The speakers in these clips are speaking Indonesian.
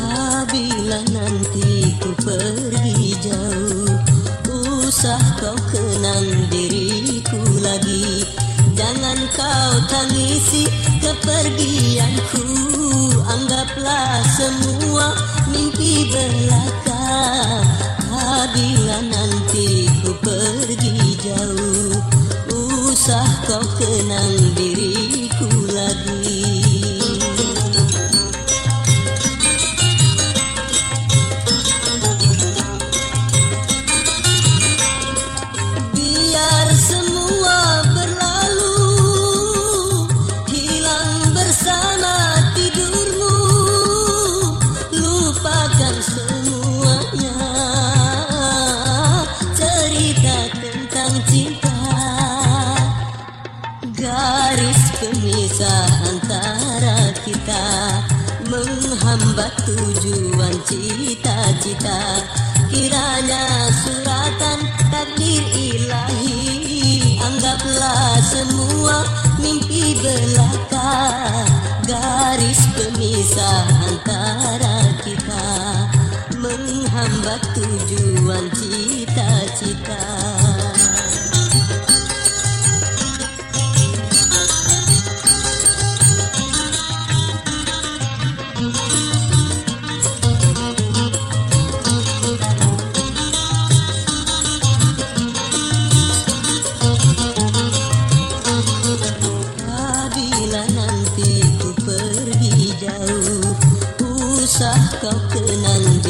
Apabila nanti ku pergi jauh Usah kau kenang diriku lagi. Jangan kau tangisi kepergianku. Anggaplah semua mimpi belaka. Apabila nanti ku pergi jauh Usah kau kenang diriku Tentang cinta Garis pemisah antara kita Menghambat tujuan cita-cita. Kiranya suratan takdir ilahi Anggaplah semua mimpi belaka. Garis pemisah antara kita Menghambat tujuan cita-cita. Apabila nanti ku Usah kau kenang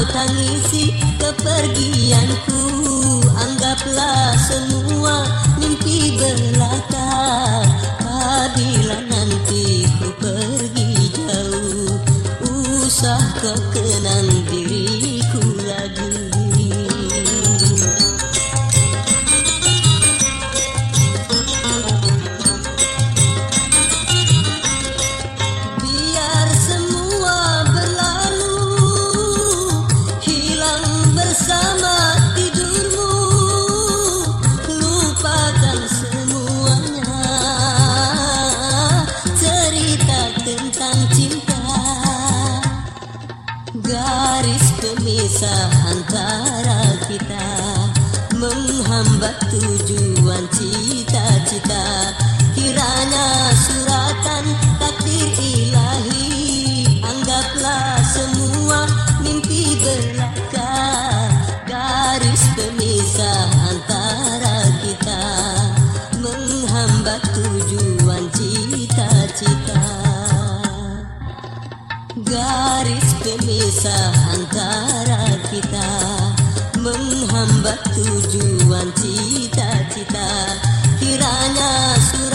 kau tangisi kepergianku. Anggaplah semua mimpi belaka. Apabila nanti ku pergi jauh. Usah kau kenang diriku pemisah antara kita Menghambat tujuan cita-cita. Kiranya suratan takdir ilahi Anggaplah semua mimpi belaka Garis pemisah antara kita Menghambat tujuan cita-cita. Kiranya suratan